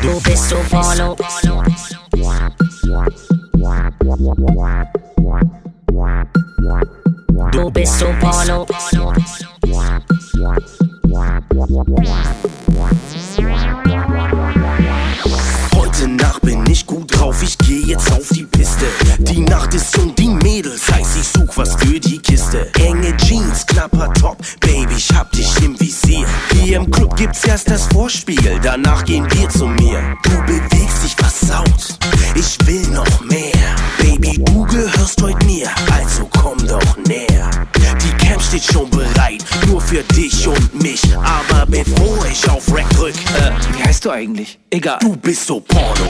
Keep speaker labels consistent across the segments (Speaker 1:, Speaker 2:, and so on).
Speaker 1: Dovesse un polo Dovesse un polo jetzt auf die Piste. Die Nacht ist jung, die Mädels heiß, ich such was für die Kiste. Enge Jeans, knapper Top, Baby, ich hab dich im Visier. Hier im Club gibt's erst das Vorspiel, danach gehen wir zu mir. Du bewegst dich versaut, ich will noch mehr. Baby, du gehörst heute mir, also komm doch näher. Die Camp steht schon bereit, nur für dich und mich. Aber bevor ich auf Rack drück, äh,
Speaker 2: Wie heißt du eigentlich? Egal.
Speaker 1: Du bist so Porno.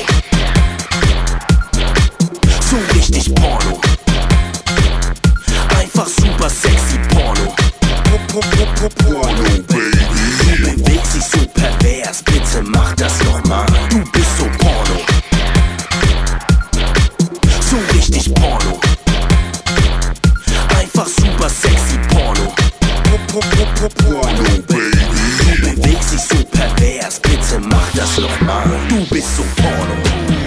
Speaker 1: Porno, Baby. Bewegt sich so pervers, bitte mach das nochmal. Du bist so Porno. So richtig Porno. Einfach super sexy Porno. Porno, Baby. Bewegt sich so pervers, bitte mach das nochmal. Du bist so Porno.